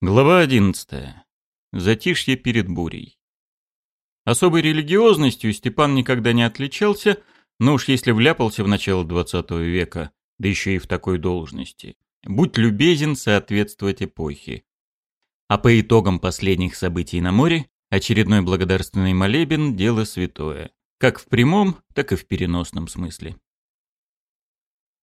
Глава 11. Затишье перед бурей. Особой религиозностью Степан никогда не отличался, но уж если вляпался в начало 20 века, да еще и в такой должности, будь любезен соответствовать эпохе. А по итогам последних событий на море, очередной благодарственный молебен – дело святое, как в прямом, так и в переносном смысле.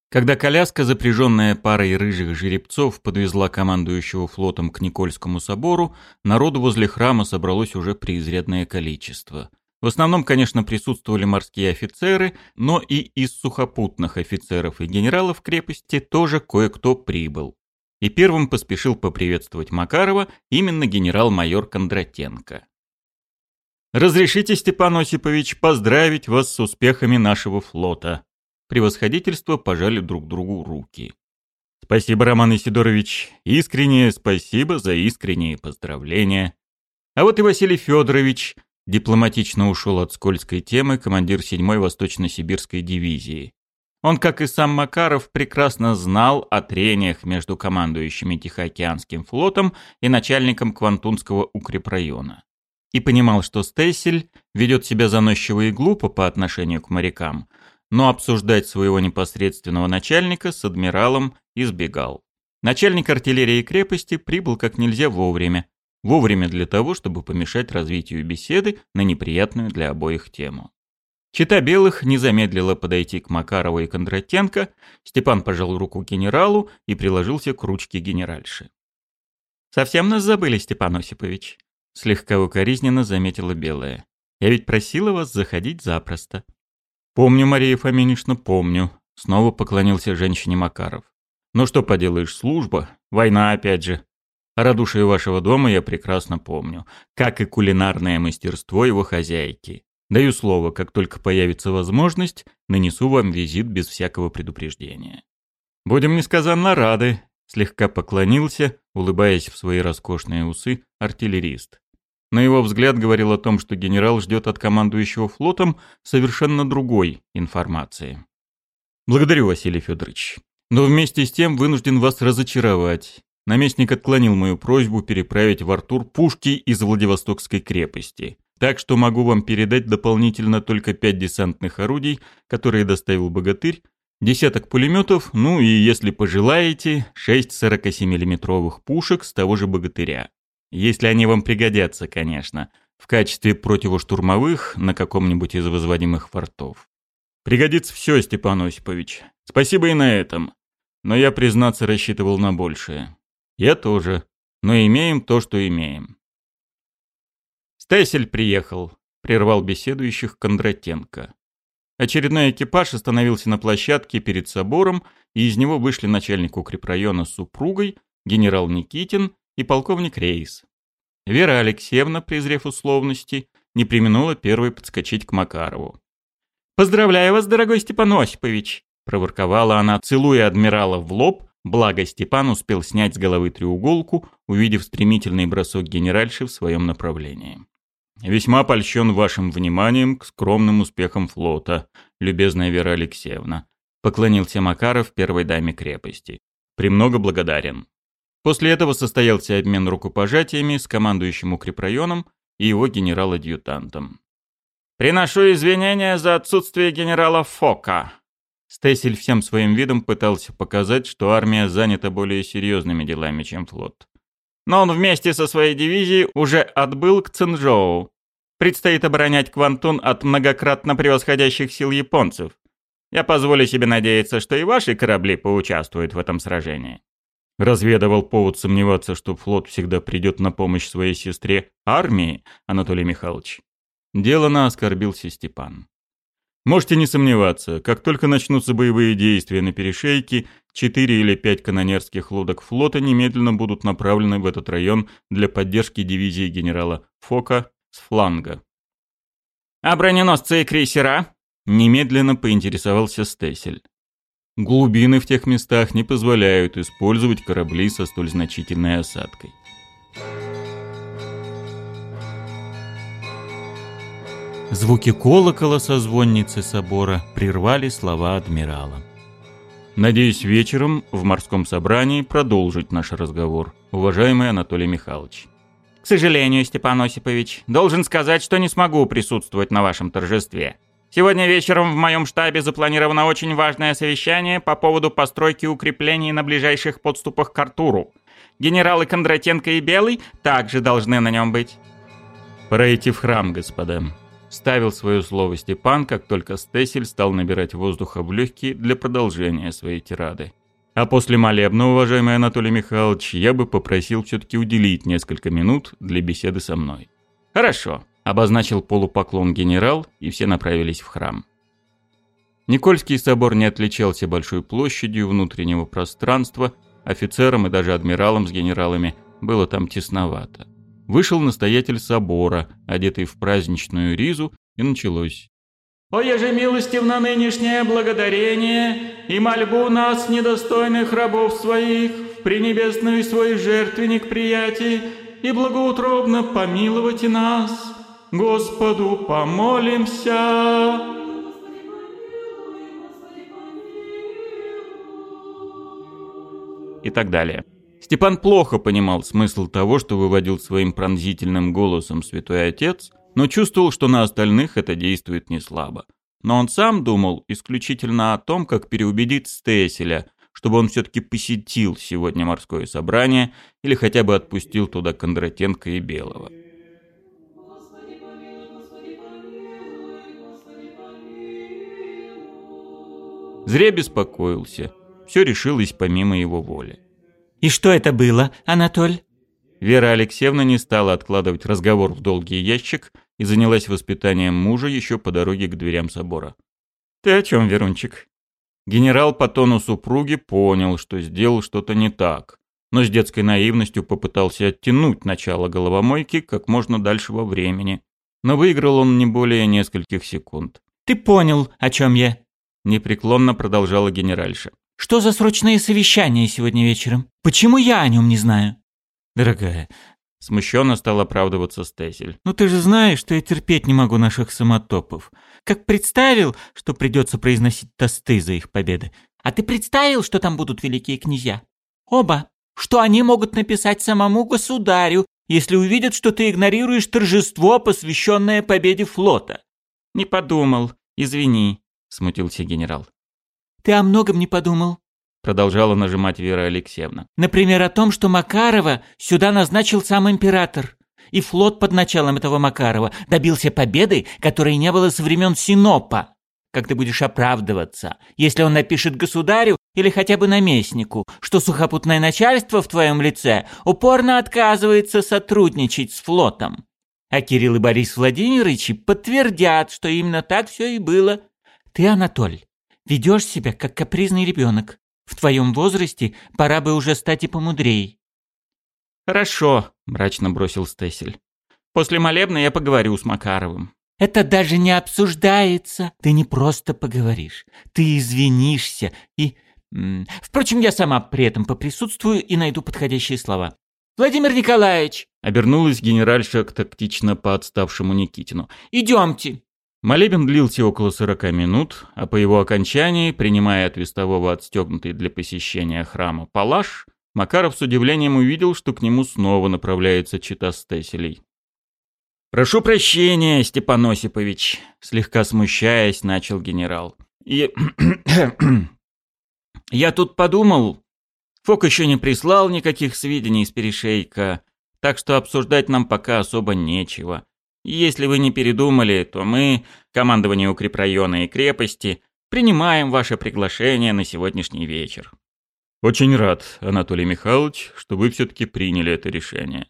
Когда коляска, запряженная парой рыжих жеребцов, подвезла командующего флотом к Никольскому собору, народу возле храма собралось уже преизрядное количество. В основном, конечно, присутствовали морские офицеры, но и из сухопутных офицеров и генералов крепости тоже кое-кто прибыл. И первым поспешил поприветствовать Макарова именно генерал-майор Кондратенко. «Разрешите, Степан Осипович, поздравить вас с успехами нашего флота», превосходительства пожали друг другу руки. «Спасибо, Роман Исидорович. Искреннее спасибо за искренние поздравления». А вот и Василий Федорович дипломатично ушел от скользкой темы командир 7-й Восточно-Сибирской дивизии. Он, как и сам Макаров, прекрасно знал о трениях между командующими Тихоокеанским флотом и начальником Квантунского укрепрайона. И понимал, что Стессель ведет себя заносчиво и глупо по отношению к морякам – но обсуждать своего непосредственного начальника с адмиралом избегал. Начальник артиллерии крепости прибыл как нельзя вовремя. Вовремя для того, чтобы помешать развитию беседы на неприятную для обоих тему. Чита Белых не замедлила подойти к Макарову и Кондратенко, Степан пожал руку генералу и приложился к ручке генеральши. «Совсем нас забыли, Степан Осипович», — слегка укоризненно заметила Белая. «Я ведь просила вас заходить запросто». «Помню, Мария Фоминична, помню», — снова поклонился женщине Макаров. «Ну что поделаешь, служба, война опять же. Радушие вашего дома я прекрасно помню, как и кулинарное мастерство его хозяйки. Даю слово, как только появится возможность, нанесу вам визит без всякого предупреждения». «Будем несказанно рады», — слегка поклонился, улыбаясь в свои роскошные усы, артиллерист. Но его взгляд говорил о том, что генерал ждет от командующего флотом совершенно другой информации. «Благодарю, Василий Федорович. Но вместе с тем вынужден вас разочаровать. Наместник отклонил мою просьбу переправить в Артур пушки из Владивостокской крепости. Так что могу вам передать дополнительно только пять десантных орудий, которые доставил богатырь, десяток пулеметов, ну и, если пожелаете, шесть 47-миллиметровых пушек с того же богатыря. Если они вам пригодятся, конечно, в качестве противоштурмовых на каком-нибудь из возводимых фортов. Пригодится все, Степан Осипович. Спасибо и на этом. Но я, признаться, рассчитывал на большее. Я тоже. Но имеем то, что имеем. Стесель приехал, прервал беседующих Кондратенко. Очередной экипаж остановился на площадке перед собором, и из него вышли начальник укрепрайона с супругой, генерал Никитин и полковник Рейс. Вера Алексеевна, презрев условности, не применула первой подскочить к Макарову. «Поздравляю вас, дорогой Степан Осипович!» – проворковала она, целуя адмирала в лоб, благо Степан успел снять с головы треуголку, увидев стремительный бросок генеральши в своем направлении. «Весьма польщен вашим вниманием к скромным успехам флота, любезная Вера Алексеевна», – поклонился Макаров первой даме крепости. «Премного благодарен». После этого состоялся обмен рукопожатиями с командующим укрепрайоном и его генерал-адъютантом. «Приношу извинения за отсутствие генерала Фока». Стесель всем своим видом пытался показать, что армия занята более серьезными делами, чем флот. Но он вместе со своей дивизией уже отбыл к Цинжоу. Предстоит оборонять Квантун от многократно превосходящих сил японцев. Я позволю себе надеяться, что и ваши корабли поучаствуют в этом сражении разведывал повод сомневаться, что флот всегда придет на помощь своей сестре армии, Анатолий Михайлович. Делано оскорбился Степан. Можете не сомневаться, как только начнутся боевые действия на перешейке, четыре или пять канонерских лодок флота немедленно будут направлены в этот район для поддержки дивизии генерала Фока с фланга. «А броненосцы и крейсера?» – немедленно поинтересовался Стесель. Глубины в тех местах не позволяют использовать корабли со столь значительной осадкой. Звуки колокола со звонницы собора прервали слова адмирала. Надеюсь, вечером в морском собрании продолжить наш разговор, уважаемый Анатолий Михайлович. К сожалению, Степан Осипович, должен сказать, что не смогу присутствовать на вашем торжестве. Сегодня вечером в моем штабе запланировано очень важное совещание по поводу постройки укреплений на ближайших подступах к Артуру. Генералы Кондратенко и Белый также должны на нем быть. «Пора идти в храм, господа», — ставил свое слово Степан, как только Стесель стал набирать воздуха в легкие для продолжения своей тирады. «А после молебна, уважаемый Анатолий Михайлович, я бы попросил все-таки уделить несколько минут для беседы со мной». «Хорошо», обозначил полупоклон генерал, и все направились в храм. Никольский собор не отличался большой площадью внутреннего пространства, офицерам и даже адмиралам с генералами было там тесновато. Вышел настоятель собора, одетый в праздничную ризу, и началось. «О ежемилостивно нынешнее благодарение и мольбу нас, недостойных рабов своих, в пренебесную свой жертвенник приятий, и благоутробно помиловать нас, Господу помолимся. И так далее. Степан плохо понимал смысл того, что выводил своим пронзительным голосом святой отец, но чувствовал, что на остальных это действует не слабо. Но он сам думал исключительно о том, как переубедить Стеселя, чтобы он все-таки посетил сегодня морское собрание или хотя бы отпустил туда Кондратенко и Белого. Зря беспокоился. Все решилось помимо его воли. «И что это было, Анатоль?» Вера Алексеевна не стала откладывать разговор в долгий ящик и занялась воспитанием мужа еще по дороге к дверям собора. «Ты о чем, Верунчик?» Генерал по тону супруги понял, что сделал что-то не так, но с детской наивностью попытался оттянуть начало головомойки как можно дальше во времени. Но выиграл он не более нескольких секунд. «Ты понял, о чем я?» непреклонно продолжала генеральша. «Что за срочные совещания сегодня вечером? Почему я о нем не знаю?» «Дорогая», — смущенно стал оправдываться Стесель. «Ну ты же знаешь, что я терпеть не могу наших самотопов. Как представил, что придется произносить тосты за их победы. А ты представил, что там будут великие князья? Оба. Что они могут написать самому государю, если увидят, что ты игнорируешь торжество, посвященное победе флота?» «Не подумал. Извини», – смутился генерал. «Ты о многом не подумал», – продолжала нажимать Вера Алексеевна. «Например, о том, что Макарова сюда назначил сам император. И флот под началом этого Макарова добился победы, которой не было со времен Синопа. Как ты будешь оправдываться, если он напишет государю или хотя бы наместнику, что сухопутное начальство в твоем лице упорно отказывается сотрудничать с флотом?» А Кирилл и Борис Владимировичи подтвердят, что именно так все и было – ты, Анатоль, ведешь себя как капризный ребенок. В твоем возрасте пора бы уже стать и помудрей. Хорошо, мрачно бросил Стесель. После молебна я поговорю с Макаровым. Это даже не обсуждается. Ты не просто поговоришь. Ты извинишься и... Впрочем, я сама при этом поприсутствую и найду подходящие слова. «Владимир Николаевич!» — обернулась генеральша тактично по отставшему Никитину. «Идемте!» Молебен длился около 40 минут, а по его окончании, принимая от вестового отстегнутый для посещения храма палаш, Макаров с удивлением увидел, что к нему снова направляется чита стеселей. «Прошу прощения, Степан Осипович», — слегка смущаясь, начал генерал. И Я тут подумал, Фок еще не прислал никаких сведений из перешейка, так что обсуждать нам пока особо нечего. Если вы не передумали, то мы, командование укрепрайона и крепости, принимаем ваше приглашение на сегодняшний вечер. Очень рад, Анатолий Михайлович, что вы все-таки приняли это решение.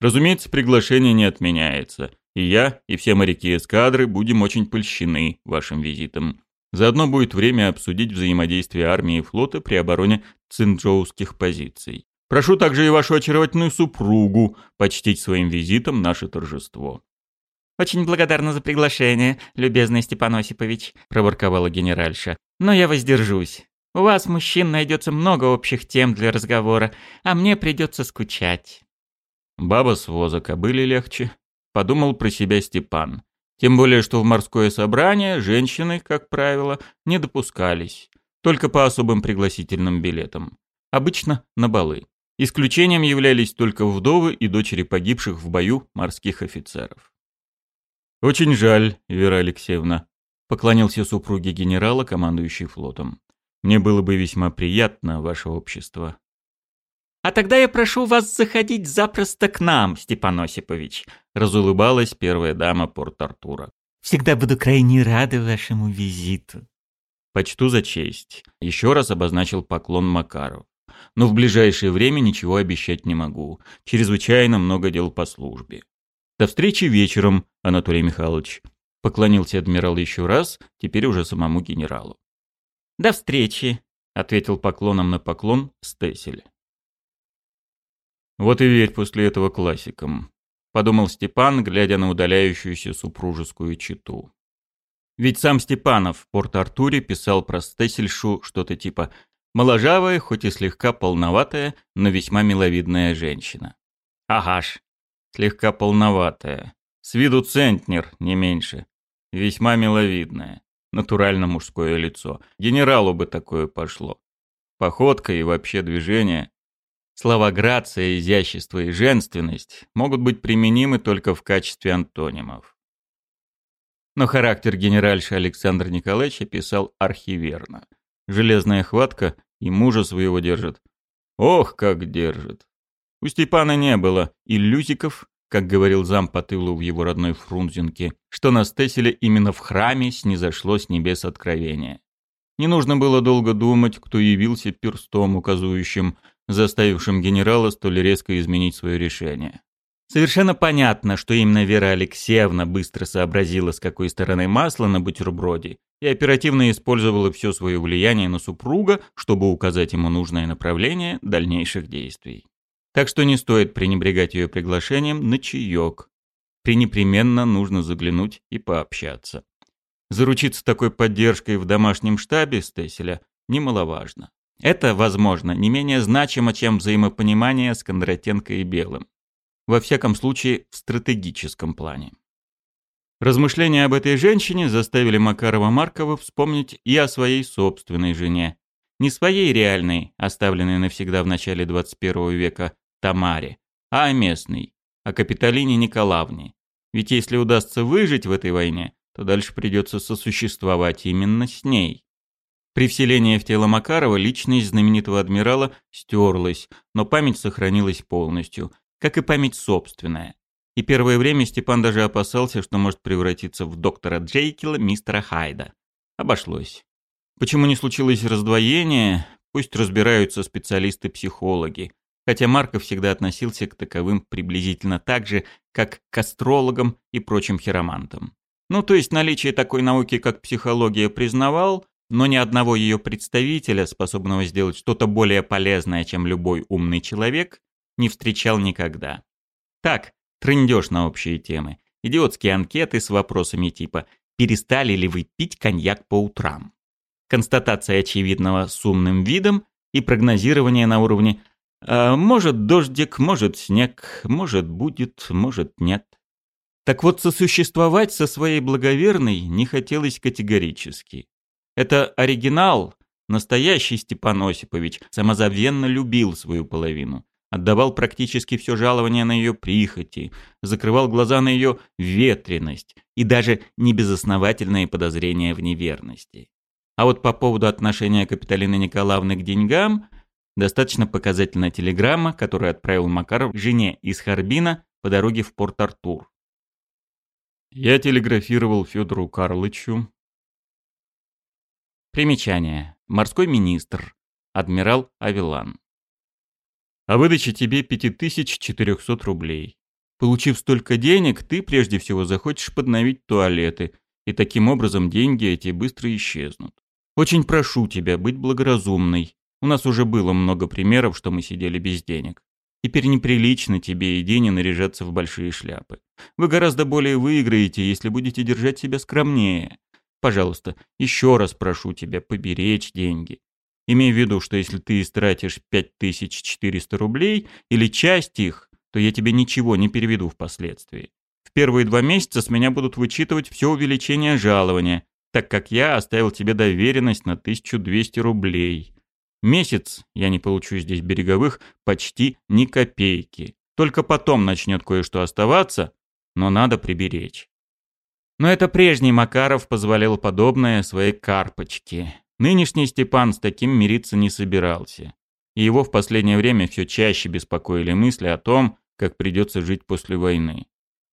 Разумеется, приглашение не отменяется, и я, и все моряки эскадры будем очень польщены вашим визитом. Заодно будет время обсудить взаимодействие армии и флота при обороне цинджоуских позиций. Прошу также и вашу очаровательную супругу почтить своим визитом наше торжество. «Очень благодарна за приглашение, любезный Степан Осипович», – проворковала генеральша. «Но я воздержусь. У вас, мужчин, найдется много общих тем для разговора, а мне придется скучать». «Баба с воза были легче», – подумал про себя Степан. Тем более, что в морское собрание женщины, как правило, не допускались, только по особым пригласительным билетам, обычно на балы. Исключением являлись только вдовы и дочери погибших в бою морских офицеров. «Очень жаль, Вера Алексеевна», — поклонился супруге генерала, командующий флотом. «Мне было бы весьма приятно ваше общество». «А тогда я прошу вас заходить запросто к нам, Степан Осипович», — разулыбалась первая дама Порт-Артура. «Всегда буду крайне рада вашему визиту». «Почту за честь», — еще раз обозначил поклон Макару. «Но в ближайшее время ничего обещать не могу. Чрезвычайно много дел по службе. До встречи вечером, Анатолий Михайлович. Поклонился адмирал еще раз, теперь уже самому генералу. До встречи, ответил поклоном на поклон Стесель. Вот и верь после этого классикам, подумал Степан, глядя на удаляющуюся супружескую читу. Ведь сам Степанов в Порт-Артуре писал про Стесельшу что-то типа «моложавая, хоть и слегка полноватая, но весьма миловидная женщина». Ага ж, слегка полноватая. С виду центнер, не меньше. Весьма миловидное. Натурально мужское лицо. Генералу бы такое пошло. Походка и вообще движение. Слова грация, изящество и женственность могут быть применимы только в качестве антонимов. Но характер генеральши Александра Николаевича писал архиверно. Железная хватка и мужа своего держит. Ох, как держит. У Степана не было иллюзиков, как говорил зам по тылу в его родной Фрунзенке, что на Стеселе именно в храме снизошло с небес откровение. Не нужно было долго думать, кто явился перстом указующим, заставившим генерала столь резко изменить свое решение. Совершенно понятно, что именно Вера Алексеевна быстро сообразила, с какой стороны масло на бутерброде, и оперативно использовала все свое влияние на супруга, чтобы указать ему нужное направление дальнейших действий. Так что не стоит пренебрегать ее приглашением на чаек. Пренепременно нужно заглянуть и пообщаться. Заручиться такой поддержкой в домашнем штабе Стеселя немаловажно. Это, возможно, не менее значимо, чем взаимопонимание с Кондратенко и Белым. Во всяком случае, в стратегическом плане. Размышления об этой женщине заставили Макарова Маркова вспомнить и о своей собственной жене. Не своей реальной, оставленной навсегда в начале 21 века, Тамаре, а о местной, о Капитолине Николаевне. Ведь если удастся выжить в этой войне, то дальше придется сосуществовать именно с ней. При вселении в тело Макарова личность знаменитого адмирала стерлась, но память сохранилась полностью, как и память собственная. И первое время Степан даже опасался, что может превратиться в доктора Джейкила мистера Хайда. Обошлось. Почему не случилось раздвоение, пусть разбираются специалисты-психологи хотя Марко всегда относился к таковым приблизительно так же, как к астрологам и прочим хиромантам. Ну, то есть наличие такой науки, как психология, признавал, но ни одного ее представителя, способного сделать что-то более полезное, чем любой умный человек, не встречал никогда. Так, трындеж на общие темы, идиотские анкеты с вопросами типа «Перестали ли вы пить коньяк по утрам?» Констатация очевидного с умным видом и прогнозирование на уровне а, может, дождик, может, снег, может, будет, может, нет. Так вот, сосуществовать со своей благоверной не хотелось категорически. Это оригинал, настоящий Степан Осипович, самозабвенно любил свою половину. Отдавал практически все жалование на ее прихоти, закрывал глаза на ее ветренность и даже небезосновательные подозрения в неверности. А вот по поводу отношения Капиталины Николаевны к деньгам – Достаточно показательная телеграмма, которую отправил Макаров жене из Харбина по дороге в Порт-Артур. Я телеграфировал Федору Карлычу. Примечание. Морской министр. Адмирал Авилан. О выдаче тебе 5400 рублей. Получив столько денег, ты прежде всего захочешь подновить туалеты, и таким образом деньги эти быстро исчезнут. Очень прошу тебя быть благоразумной у нас уже было много примеров, что мы сидели без денег. Теперь неприлично тебе и Дине наряжаться в большие шляпы. Вы гораздо более выиграете, если будете держать себя скромнее. Пожалуйста, еще раз прошу тебя поберечь деньги. Имей в виду, что если ты истратишь 5400 рублей или часть их, то я тебе ничего не переведу впоследствии. В первые два месяца с меня будут вычитывать все увеличение жалования, так как я оставил тебе доверенность на 1200 рублей. Месяц я не получу здесь береговых почти ни копейки. Только потом начнет кое-что оставаться, но надо приберечь. Но это прежний Макаров позволял подобное своей карпочке. Нынешний Степан с таким мириться не собирался. И его в последнее время все чаще беспокоили мысли о том, как придется жить после войны.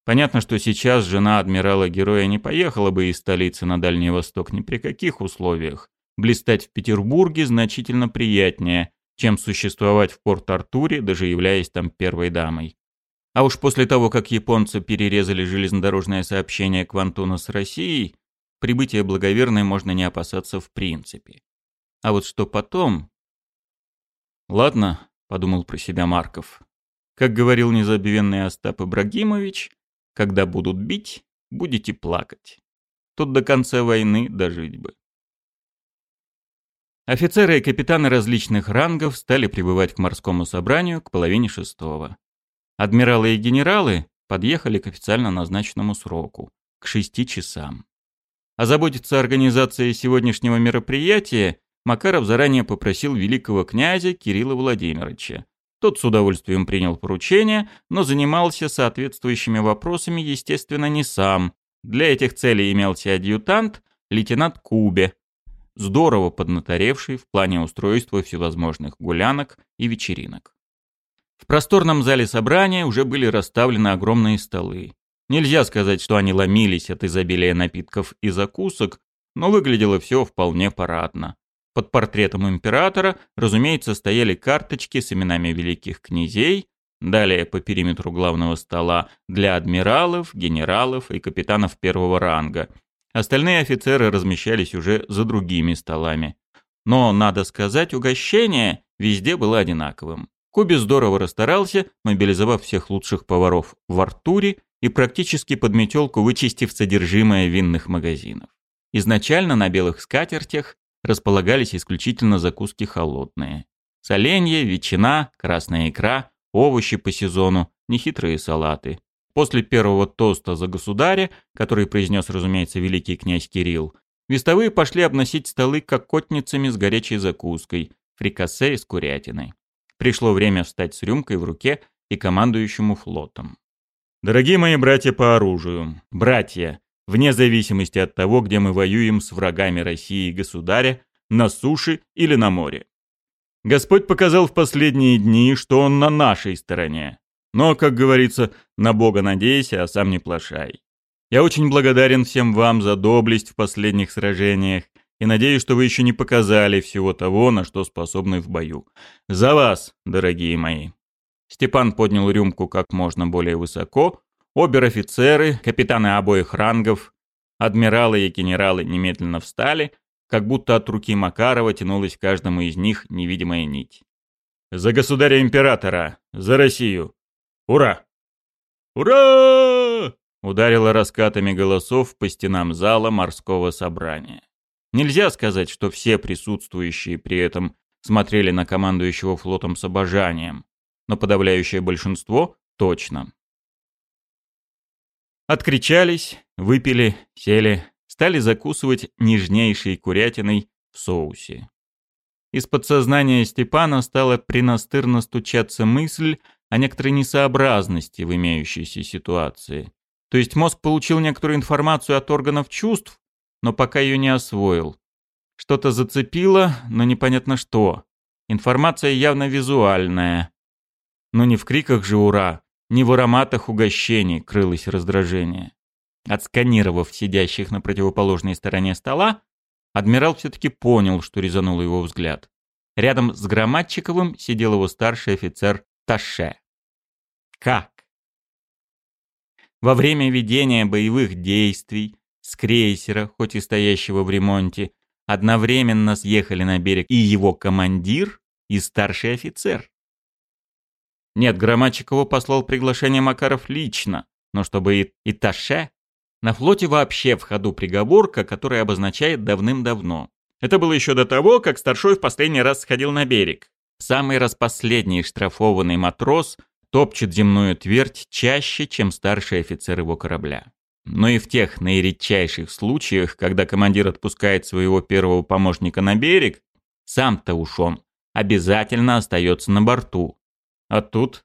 Понятно, что сейчас жена адмирала-героя не поехала бы из столицы на Дальний Восток ни при каких условиях, блистать в Петербурге значительно приятнее, чем существовать в Порт-Артуре, даже являясь там первой дамой. А уж после того, как японцы перерезали железнодорожное сообщение Квантуна с Россией, прибытие благоверной можно не опасаться в принципе. А вот что потом... «Ладно», — подумал про себя Марков. «Как говорил незабвенный Остап Ибрагимович, когда будут бить, будете плакать. Тут до конца войны дожить бы». Офицеры и капитаны различных рангов стали прибывать к морскому собранию к половине шестого. Адмиралы и генералы подъехали к официально назначенному сроку – к шести часам. Озаботиться организацией сегодняшнего мероприятия Макаров заранее попросил великого князя Кирилла Владимировича. Тот с удовольствием принял поручение, но занимался соответствующими вопросами, естественно, не сам. Для этих целей имелся адъютант, лейтенант Кубе, здорово поднаторевший в плане устройства всевозможных гулянок и вечеринок. В просторном зале собрания уже были расставлены огромные столы. Нельзя сказать, что они ломились от изобилия напитков и закусок, но выглядело все вполне парадно. Под портретом императора, разумеется, стояли карточки с именами великих князей, далее по периметру главного стола для адмиралов, генералов и капитанов первого ранга, Остальные офицеры размещались уже за другими столами. Но, надо сказать, угощение везде было одинаковым. Куби здорово расстарался, мобилизовав всех лучших поваров в Артуре и практически под метелку вычистив содержимое винных магазинов. Изначально на белых скатертях располагались исключительно закуски холодные. соленье, ветчина, красная икра, овощи по сезону, нехитрые салаты. После первого тоста за государя, который произнес, разумеется, великий князь Кирилл, вестовые пошли обносить столы кокотницами с горячей закуской, фрикасе с курятиной. Пришло время встать с рюмкой в руке и командующему флотом. «Дорогие мои братья по оружию, братья, вне зависимости от того, где мы воюем с врагами России и государя, на суше или на море. Господь показал в последние дни, что Он на нашей стороне. Но, как говорится, на Бога надейся, а сам не плашай. Я очень благодарен всем вам за доблесть в последних сражениях и надеюсь, что вы еще не показали всего того, на что способны в бою. За вас, дорогие мои!» Степан поднял рюмку как можно более высоко. Обер-офицеры, капитаны обоих рангов, адмиралы и генералы немедленно встали, как будто от руки Макарова тянулась каждому из них невидимая нить. «За государя-императора! За Россию!» «Ура!» «Ура!» — ударило раскатами голосов по стенам зала морского собрания. Нельзя сказать, что все присутствующие при этом смотрели на командующего флотом с обожанием, но подавляющее большинство — точно. Откричались, выпили, сели, стали закусывать нежнейшей курятиной в соусе. Из подсознания Степана стала принастырно стучаться мысль — о некоторой несообразности в имеющейся ситуации. То есть мозг получил некоторую информацию от органов чувств, но пока ее не освоил. Что-то зацепило, но непонятно что. Информация явно визуальная. Но не в криках же «Ура!», не в ароматах угощений крылось раздражение. Отсканировав сидящих на противоположной стороне стола, адмирал все-таки понял, что резанул его взгляд. Рядом с Громадчиковым сидел его старший офицер Таше. Как? Во время ведения боевых действий с крейсера, хоть и стоящего в ремонте, одновременно съехали на берег и его командир, и старший офицер. Нет, Громачикову послал приглашение Макаров лично, но чтобы и, и на флоте вообще в ходу приговорка, которая обозначает давным-давно. Это было еще до того, как Старшой в последний раз сходил на берег. Самый распоследний штрафованный матрос – топчет земную твердь чаще, чем старший офицер его корабля. Но и в тех наиредчайших случаях, когда командир отпускает своего первого помощника на берег, сам-то уж он обязательно остается на борту. А тут...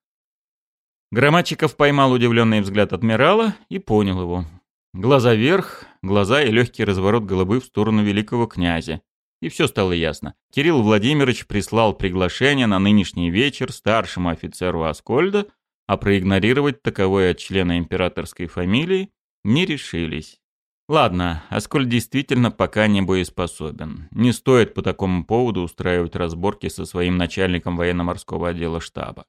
Громачиков поймал удивленный взгляд адмирала и понял его. Глаза вверх, глаза и легкий разворот головы в сторону великого князя. И все стало ясно. Кирилл Владимирович прислал приглашение на нынешний вечер старшему офицеру Аскольда, а проигнорировать таковое от члена императорской фамилии не решились. Ладно, Аскольд действительно пока не боеспособен. Не стоит по такому поводу устраивать разборки со своим начальником военно-морского отдела штаба.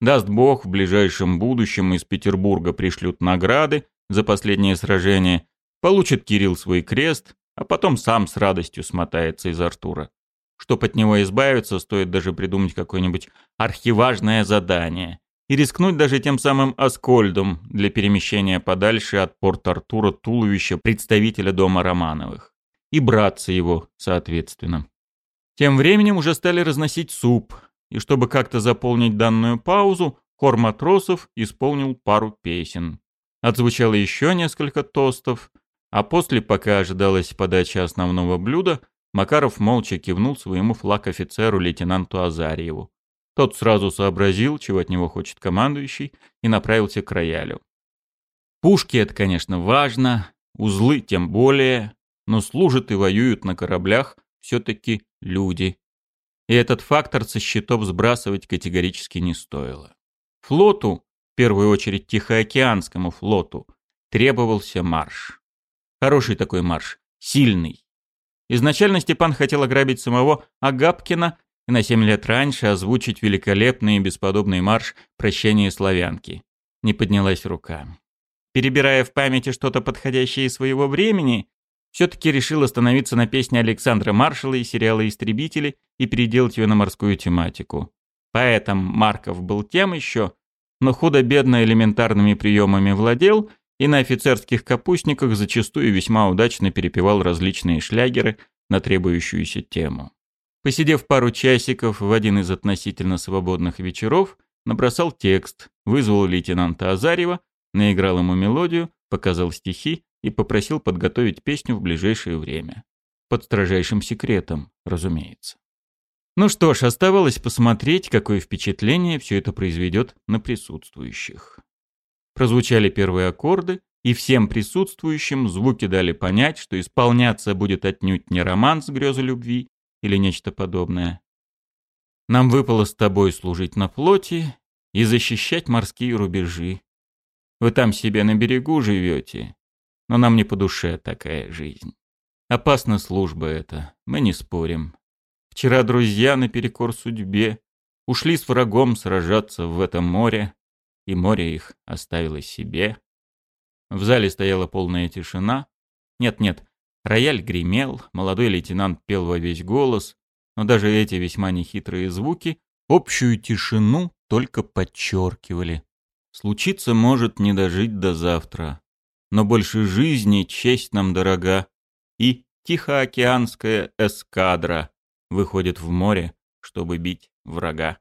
Даст бог, в ближайшем будущем из Петербурга пришлют награды за последнее сражение, получит Кирилл свой крест, а потом сам с радостью смотается из Артура. Чтоб от него избавиться, стоит даже придумать какое-нибудь архиважное задание и рискнуть даже тем самым Аскольдом для перемещения подальше от порт Артура туловища представителя дома Романовых. И браться его, соответственно. Тем временем уже стали разносить суп, и чтобы как-то заполнить данную паузу, хор матросов исполнил пару песен. Отзвучало еще несколько тостов – а после, пока ожидалась подача основного блюда, Макаров молча кивнул своему флаг-офицеру лейтенанту Азарьеву. Тот сразу сообразил, чего от него хочет командующий, и направился к роялю. Пушки — это, конечно, важно, узлы тем более, но служат и воюют на кораблях все-таки люди. И этот фактор со счетов сбрасывать категорически не стоило. Флоту, в первую очередь Тихоокеанскому флоту, требовался марш. Хороший такой марш. Сильный. Изначально Степан хотел ограбить самого Агапкина и на семь лет раньше озвучить великолепный и бесподобный марш «Прощение славянки». Не поднялась рука. Перебирая в памяти что-то подходящее из своего времени, все-таки решил остановиться на песне Александра Маршала и сериала «Истребители» и переделать ее на морскую тематику. Поэтому Марков был тем еще, но худо-бедно элементарными приемами владел и на офицерских капустниках зачастую весьма удачно перепевал различные шлягеры на требующуюся тему. Посидев пару часиков в один из относительно свободных вечеров, набросал текст, вызвал лейтенанта Азарева, наиграл ему мелодию, показал стихи и попросил подготовить песню в ближайшее время. Под строжайшим секретом, разумеется. Ну что ж, оставалось посмотреть, какое впечатление все это произведет на присутствующих. Прозвучали первые аккорды, и всем присутствующим звуки дали понять, что исполняться будет отнюдь не роман с грезы любви или нечто подобное. Нам выпало с тобой служить на флоте и защищать морские рубежи. Вы там себе на берегу живете, но нам не по душе такая жизнь. Опасна служба эта, мы не спорим. Вчера друзья наперекор судьбе ушли с врагом сражаться в этом море, и море их оставило себе. В зале стояла полная тишина. Нет-нет, рояль гремел, молодой лейтенант пел во весь голос, но даже эти весьма нехитрые звуки общую тишину только подчеркивали. Случиться может не дожить до завтра, но больше жизни честь нам дорога, и Тихоокеанская эскадра выходит в море, чтобы бить врага.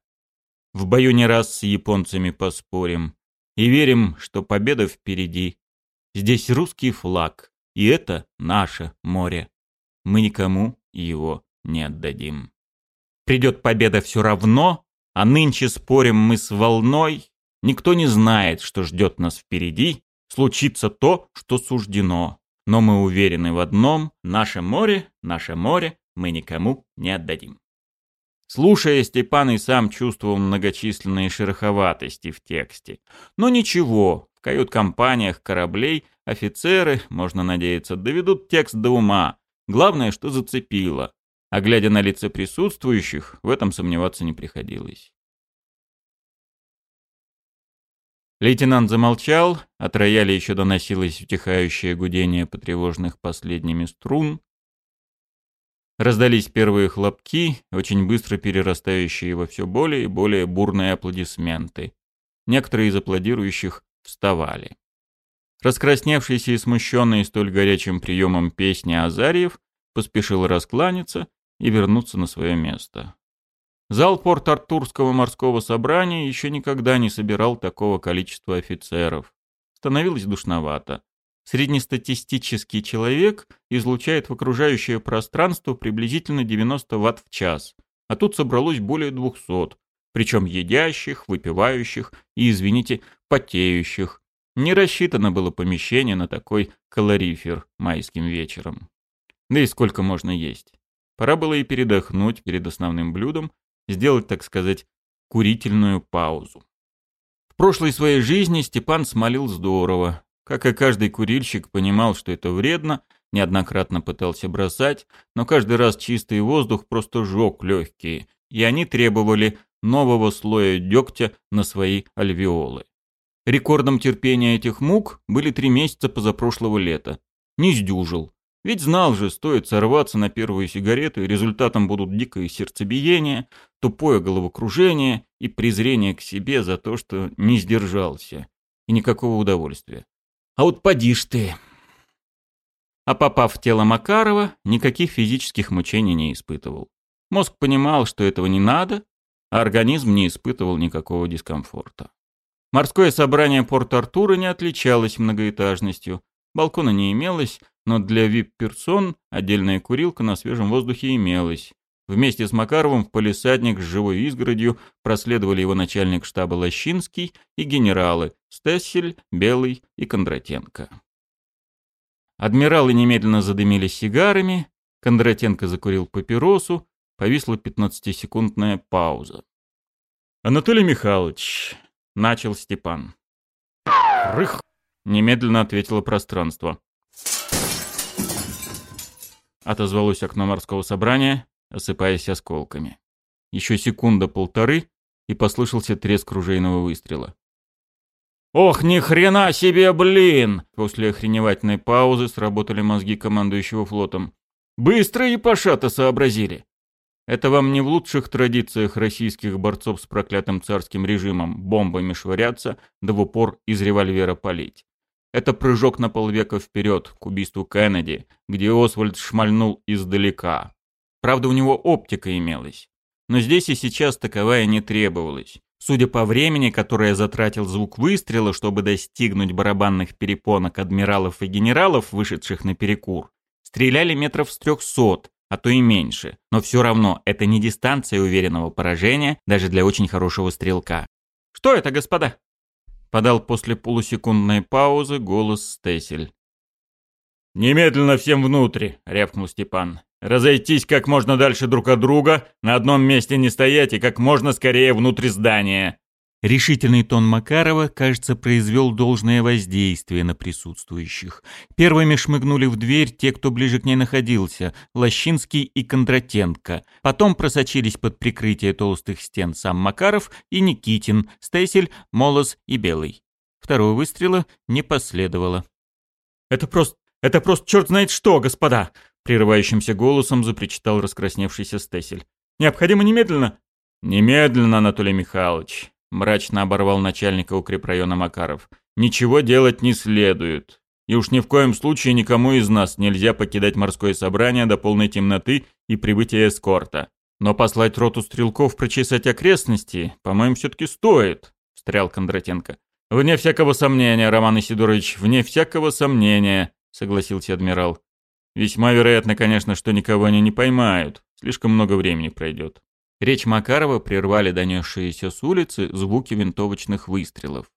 В бою не раз с японцами поспорим. И верим, что победа впереди. Здесь русский флаг, и это наше море. Мы никому его не отдадим. Придет победа все равно, а нынче спорим мы с волной. Никто не знает, что ждет нас впереди. Случится то, что суждено. Но мы уверены в одном — наше море, наше море мы никому не отдадим. Слушая, Степан и сам чувствовал многочисленные шероховатости в тексте. Но ничего, в кают-компаниях кораблей офицеры, можно надеяться, доведут текст до ума. Главное, что зацепило. А глядя на лица присутствующих, в этом сомневаться не приходилось. Лейтенант замолчал, от рояля еще доносилось утихающее гудение потревоженных последними струн. Раздались первые хлопки, очень быстро перерастающие во все более и более бурные аплодисменты. Некоторые из аплодирующих вставали. Раскрасневшийся и смущенный столь горячим приемом песни Азарьев поспешил раскланяться и вернуться на свое место. Зал Порт-Артурского морского собрания еще никогда не собирал такого количества офицеров. Становилось душновато. Среднестатистический человек излучает в окружающее пространство приблизительно 90 Вт в час, а тут собралось более 200, причем едящих, выпивающих и, извините, потеющих. Не рассчитано было помещение на такой калорифер майским вечером. Да и сколько можно есть. Пора было и передохнуть перед основным блюдом, сделать, так сказать, курительную паузу. В прошлой своей жизни Степан смолил здорово, как и каждый курильщик, понимал, что это вредно, неоднократно пытался бросать, но каждый раз чистый воздух просто жёг легкие, и они требовали нового слоя дегтя на свои альвеолы. Рекордом терпения этих мук были три месяца позапрошлого лета. Не сдюжил. Ведь знал же, стоит сорваться на первую сигарету, и результатом будут дикое сердцебиение, тупое головокружение и презрение к себе за то, что не сдержался. И никакого удовольствия. А вот поди ж ты. А попав в тело Макарова, никаких физических мучений не испытывал. Мозг понимал, что этого не надо, а организм не испытывал никакого дискомфорта. Морское собрание Порт-Артура не отличалось многоэтажностью. Балкона не имелось, но для вип-персон отдельная курилка на свежем воздухе имелась. Вместе с Макаровым в полисадник с живой изгородью проследовали его начальник штаба Лощинский и генералы Стессель, Белый и Кондратенко. Адмиралы немедленно задымили сигарами, Кондратенко закурил папиросу, повисла 15-секундная пауза. «Анатолий Михайлович», — начал Степан. «Рых!» — немедленно ответило пространство. Отозвалось окно морского собрания, осыпаясь осколками. Еще секунда-полторы, и послышался треск ружейного выстрела. «Ох, ни хрена себе, блин!» После охреневательной паузы сработали мозги командующего флотом. «Быстро и пашата сообразили!» Это вам не в лучших традициях российских борцов с проклятым царским режимом бомбами швыряться, да в упор из револьвера палить. Это прыжок на полвека вперед, к убийству Кеннеди, где Освальд шмальнул издалека, Правда, у него оптика имелась. Но здесь и сейчас таковая не требовалась. Судя по времени, которое затратил звук выстрела, чтобы достигнуть барабанных перепонок адмиралов и генералов, вышедших на перекур, стреляли метров с трехсот, а то и меньше. Но все равно это не дистанция уверенного поражения даже для очень хорошего стрелка. «Что это, господа?» Подал после полусекундной паузы голос Стесель. «Немедленно всем внутрь!» — рявкнул Степан. Разойтись как можно дальше друг от друга, на одном месте не стоять и как можно скорее внутрь здания. Решительный тон Макарова, кажется, произвел должное воздействие на присутствующих. Первыми шмыгнули в дверь те, кто ближе к ней находился – Лощинский и Кондратенко. Потом просочились под прикрытие толстых стен сам Макаров и Никитин, Стесель, Молос и Белый. Второго выстрела не последовало. «Это просто... это просто черт знает что, господа!» прерывающимся голосом запричитал раскрасневшийся Стесель. «Необходимо немедленно!» «Немедленно, Анатолий Михайлович!» — мрачно оборвал начальника укрепрайона Макаров. «Ничего делать не следует. И уж ни в коем случае никому из нас нельзя покидать морское собрание до полной темноты и прибытия эскорта. Но послать роту стрелков прочесать окрестности, по-моему, все-таки стоит», — встрял Кондратенко. «Вне всякого сомнения, Роман Исидорович, вне всякого сомнения», — согласился адмирал. Весьма вероятно, конечно, что никого они не поймают. Слишком много времени пройдет. Речь Макарова прервали донесшиеся с улицы звуки винтовочных выстрелов.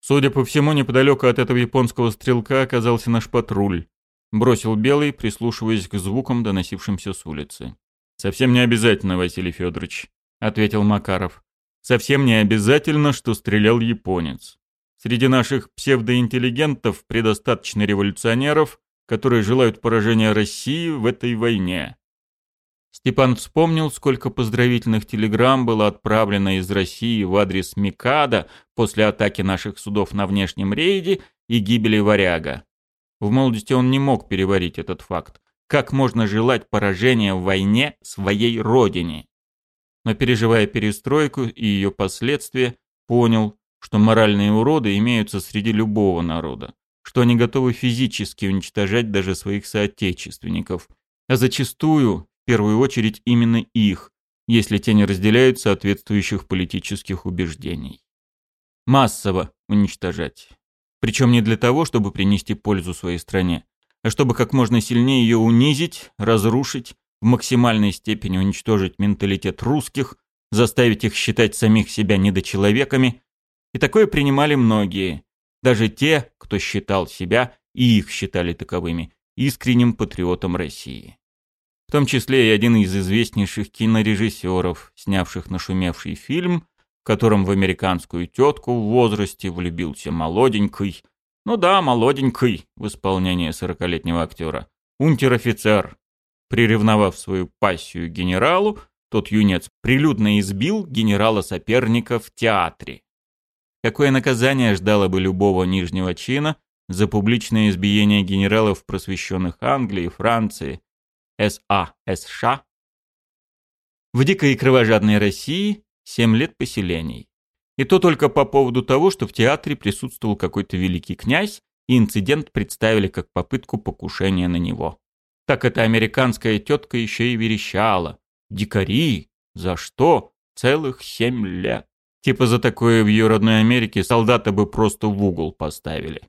Судя по всему, неподалеку от этого японского стрелка оказался наш патруль. Бросил белый, прислушиваясь к звукам, доносившимся с улицы. «Совсем не обязательно, Василий Федорович», — ответил Макаров. «Совсем не обязательно, что стрелял японец. Среди наших псевдоинтеллигентов предостаточно революционеров, которые желают поражения России в этой войне. Степан вспомнил, сколько поздравительных телеграмм было отправлено из России в адрес Микада после атаки наших судов на внешнем рейде и гибели Варяга. В молодости он не мог переварить этот факт. Как можно желать поражения в войне своей родине? Но переживая перестройку и ее последствия, понял, что моральные уроды имеются среди любого народа что они готовы физически уничтожать даже своих соотечественников, а зачастую, в первую очередь, именно их, если те не разделяют соответствующих политических убеждений. Массово уничтожать. Причем не для того, чтобы принести пользу своей стране, а чтобы как можно сильнее ее унизить, разрушить, в максимальной степени уничтожить менталитет русских, заставить их считать самих себя недочеловеками. И такое принимали многие даже те, кто считал себя, и их считали таковыми, искренним патриотом России. В том числе и один из известнейших кинорежиссеров, снявших нашумевший фильм, в котором в американскую тетку в возрасте влюбился молоденький, ну да, молоденький, в исполнении сорокалетнего актера, унтер-офицер. Приревновав свою пассию генералу, тот юнец прилюдно избил генерала-соперника в театре какое наказание ждало бы любого нижнего чина за публичное избиение генералов просвещенных Англии, Франции, СА, США. В дикой и кровожадной России 7 лет поселений. И то только по поводу того, что в театре присутствовал какой-то великий князь, и инцидент представили как попытку покушения на него. Так эта американская тетка еще и верещала. «Дикари! За что? Целых семь лет!» Типа за такое в ее родной Америке солдата бы просто в угол поставили.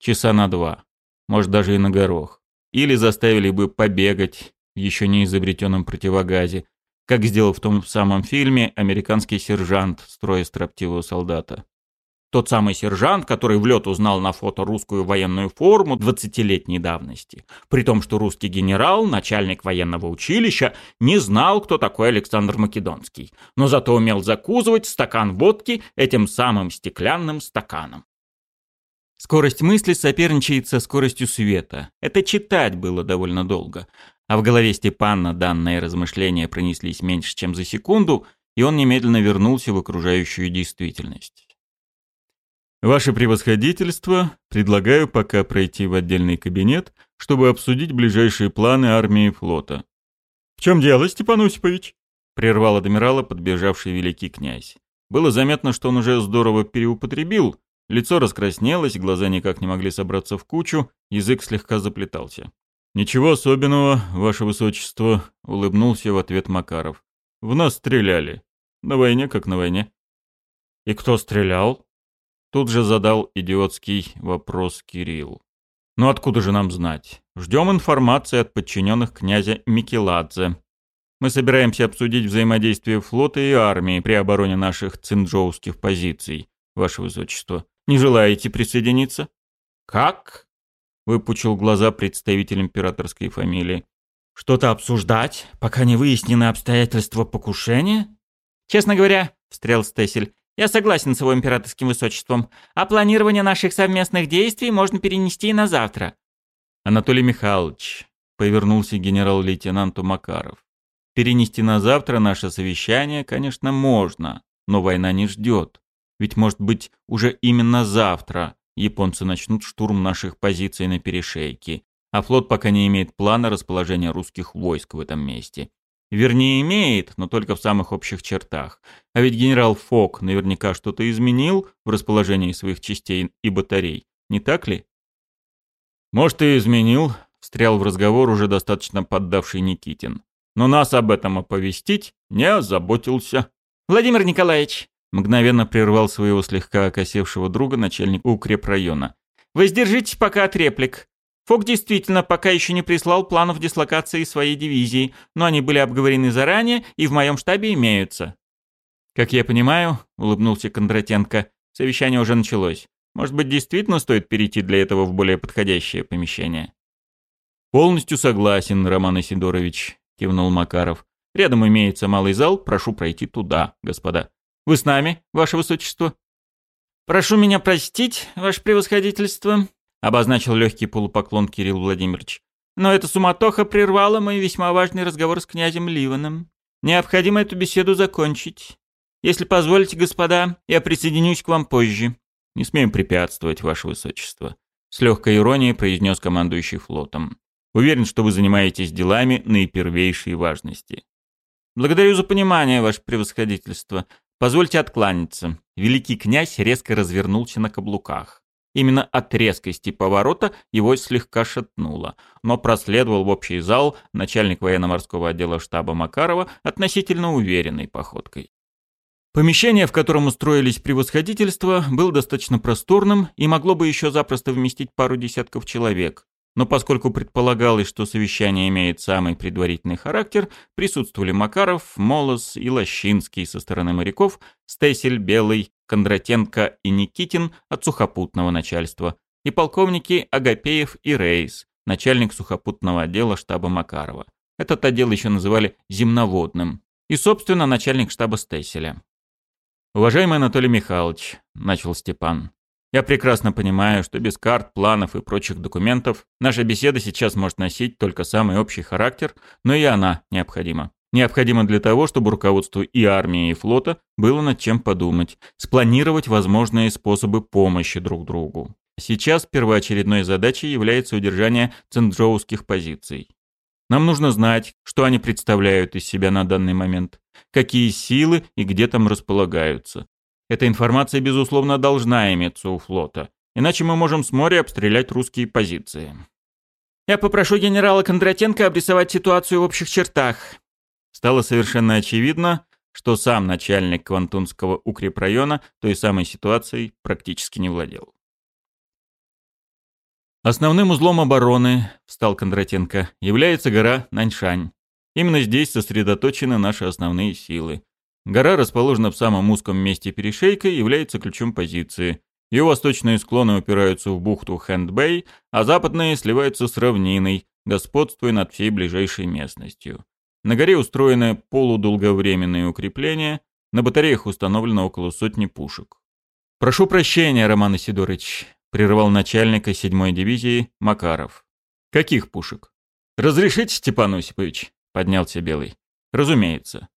Часа на два, может даже и на горох. Или заставили бы побегать в еще не изобретенном противогазе, как сделал в том самом фильме американский сержант, строя строптивого солдата. Тот самый сержант, который в лед узнал на фото русскую военную форму 20-летней давности. При том, что русский генерал, начальник военного училища, не знал, кто такой Александр Македонский. Но зато умел закусывать стакан водки этим самым стеклянным стаканом. Скорость мысли соперничает со скоростью света. Это читать было довольно долго. А в голове Степана данные размышления пронеслись меньше, чем за секунду, и он немедленно вернулся в окружающую действительность. Ваше превосходительство, предлагаю пока пройти в отдельный кабинет, чтобы обсудить ближайшие планы армии и флота. В чем дело, Степан Осипович? прервал адмирала подбежавший великий князь. Было заметно, что он уже здорово переупотребил, лицо раскраснелось, глаза никак не могли собраться в кучу, язык слегка заплетался. «Ничего особенного, ваше высочество», — улыбнулся в ответ Макаров. «В нас стреляли. На войне как на войне». «И кто стрелял?» Тут же задал идиотский вопрос Кирилл. «Ну откуда же нам знать? Ждем информации от подчиненных князя Микеладзе. Мы собираемся обсудить взаимодействие флота и армии при обороне наших цинджоуских позиций, ваше высочество. Не желаете присоединиться?» «Как?» — выпучил глаза представитель императорской фамилии. «Что-то обсуждать, пока не выяснены обстоятельства покушения?» «Честно говоря», — встрял Стесель, я согласен с его императорским высочеством. А планирование наших совместных действий можно перенести и на завтра. Анатолий Михайлович, повернулся генерал-лейтенанту Макаров. Перенести на завтра наше совещание, конечно, можно, но война не ждет. Ведь, может быть, уже именно завтра японцы начнут штурм наших позиций на перешейке, а флот пока не имеет плана расположения русских войск в этом месте. Вернее, имеет, но только в самых общих чертах. А ведь генерал Фок наверняка что-то изменил в расположении своих частей и батарей, не так ли? Может, и изменил, встрял в разговор уже достаточно поддавший Никитин. Но нас об этом оповестить не озаботился. Владимир Николаевич, мгновенно прервал своего слегка окосевшего друга начальник укрепрайона. Вы Воздержитесь пока от реплик. Фок действительно пока еще не прислал планов дислокации своей дивизии, но они были обговорены заранее и в моем штабе имеются. «Как я понимаю», — улыбнулся Кондратенко, — «совещание уже началось. Может быть, действительно стоит перейти для этого в более подходящее помещение?» «Полностью согласен, Роман Исидорович», — кивнул Макаров. «Рядом имеется малый зал, прошу пройти туда, господа. Вы с нами, ваше высочество?» «Прошу меня простить, ваше превосходительство», обозначил легкий полупоклон Кирилл Владимирович. Но эта суматоха прервала мой весьма важный разговор с князем Ливаном. Необходимо эту беседу закончить. Если позволите, господа, я присоединюсь к вам позже. Не смеем препятствовать, ваше высочество. С легкой иронией произнес командующий флотом. Уверен, что вы занимаетесь делами наипервейшей важности. Благодарю за понимание, ваше превосходительство. Позвольте откланяться. Великий князь резко развернулся на каблуках. Именно от резкости поворота его слегка шатнуло, но проследовал в общий зал начальник военно-морского отдела штаба Макарова относительно уверенной походкой. Помещение, в котором устроились превосходительства, было достаточно просторным и могло бы еще запросто вместить пару десятков человек. Но поскольку предполагалось, что совещание имеет самый предварительный характер, присутствовали Макаров, Молос и Лощинский со стороны моряков, Стесель Белый, Кондратенко и Никитин от сухопутного начальства, и полковники Агапеев и Рейс, начальник сухопутного отдела штаба Макарова. Этот отдел еще называли «земноводным». И, собственно, начальник штаба Стеселя. «Уважаемый Анатолий Михайлович», – начал Степан, – «я прекрасно понимаю, что без карт, планов и прочих документов наша беседа сейчас может носить только самый общий характер, но и она необходима необходимо для того, чтобы руководству и армии, и флота было над чем подумать, спланировать возможные способы помощи друг другу. Сейчас первоочередной задачей является удержание ценджоуских позиций. Нам нужно знать, что они представляют из себя на данный момент, какие силы и где там располагаются. Эта информация, безусловно, должна иметься у флота, иначе мы можем с моря обстрелять русские позиции. «Я попрошу генерала Кондратенко обрисовать ситуацию в общих чертах», Стало совершенно очевидно, что сам начальник Квантунского укрепрайона той самой ситуацией практически не владел. Основным узлом обороны, встал Кондратенко, является гора Наньшань. Именно здесь сосредоточены наши основные силы. Гора расположена в самом узком месте перешейка и является ключом позиции. Ее восточные склоны упираются в бухту Хэндбэй, а западные сливаются с равниной, господствуя над всей ближайшей местностью. На горе устроены полудолговременные укрепления, на батареях установлено около сотни пушек. «Прошу прощения, Роман Исидорыч», — прервал начальника 7-й дивизии Макаров. «Каких пушек?» «Разрешите, Степан Осипович?» — поднялся Белый. «Разумеется.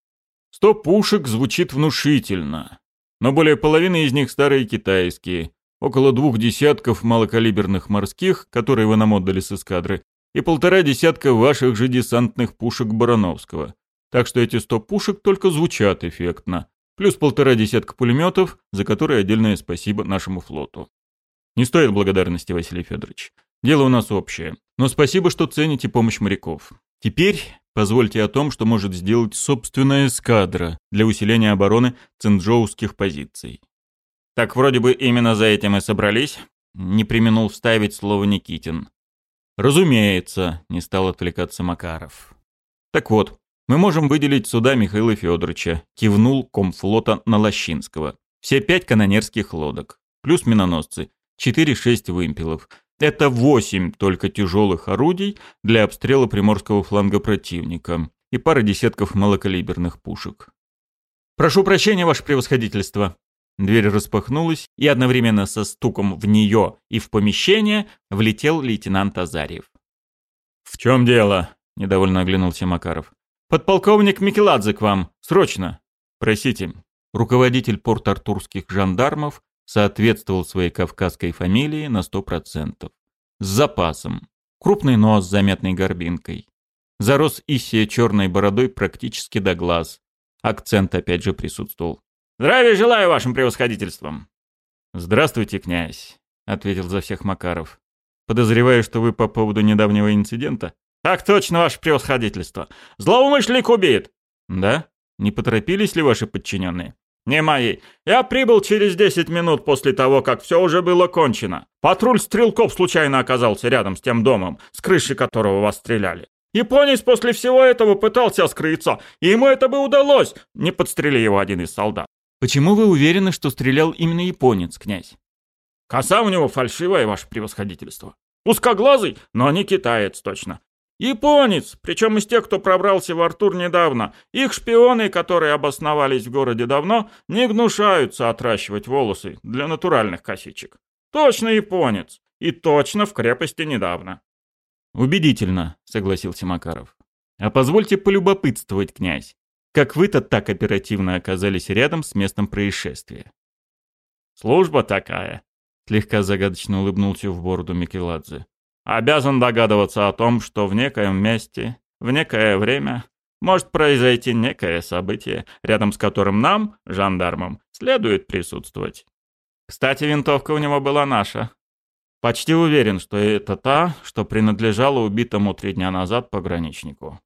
Сто пушек звучит внушительно, но более половины из них старые китайские, около двух десятков малокалиберных морских, которые вы нам отдали с эскадры, и полтора десятка ваших же десантных пушек Барановского. Так что эти сто пушек только звучат эффектно. Плюс полтора десятка пулеметов, за которые отдельное спасибо нашему флоту. Не стоит благодарности, Василий Федорович. Дело у нас общее. Но спасибо, что цените помощь моряков. Теперь позвольте о том, что может сделать собственная эскадра для усиления обороны цинджоуских позиций. Так вроде бы именно за этим и собрались, не применул вставить слово Никитин. Разумеется, не стал отвлекаться Макаров. Так вот, мы можем выделить суда Михаила Федоровича, кивнул комфлота на Лощинского. Все пять канонерских лодок, плюс миноносцы, 4-6 вымпелов. Это восемь только тяжелых орудий для обстрела приморского фланга противника и пара десятков малокалиберных пушек. «Прошу прощения, ваше превосходительство», Дверь распахнулась, и одновременно со стуком в нее и в помещение влетел лейтенант Азарьев. «В чем дело?» – недовольно оглянулся Макаров. «Подполковник Микеладзе к вам! Срочно! Просите!» Руководитель порт-артурских жандармов соответствовал своей кавказской фамилии на сто процентов. С запасом. Крупный нос с заметной горбинкой. Зарос Исия черной бородой практически до глаз. Акцент опять же присутствовал. Здравия желаю вашим превосходительствам!» «Здравствуйте, князь», — ответил за всех Макаров. «Подозреваю, что вы по поводу недавнего инцидента?» «Так точно, ваше превосходительство! Злоумышленник убит!» «Да? Не поторопились ли ваши подчиненные?» «Не мои. Я прибыл через 10 минут после того, как все уже было кончено. Патруль стрелков случайно оказался рядом с тем домом, с крыши которого вас стреляли. Японец после всего этого пытался скрыться, и ему это бы удалось, не подстрели его один из солдат. Почему вы уверены, что стрелял именно японец, князь? Коса у него фальшивая, ваше превосходительство. Узкоглазый, но не китаец точно. Японец, причем из тех, кто пробрался в Артур недавно. Их шпионы, которые обосновались в городе давно, не гнушаются отращивать волосы для натуральных косичек. Точно японец. И точно в крепости недавно. Убедительно, согласился Макаров. А позвольте полюбопытствовать, князь как вы-то так оперативно оказались рядом с местом происшествия. «Служба такая», — слегка загадочно улыбнулся в бороду Микеладзе. «Обязан догадываться о том, что в некоем месте, в некое время может произойти некое событие, рядом с которым нам, жандармам, следует присутствовать. Кстати, винтовка у него была наша. Почти уверен, что это та, что принадлежала убитому три дня назад пограничнику».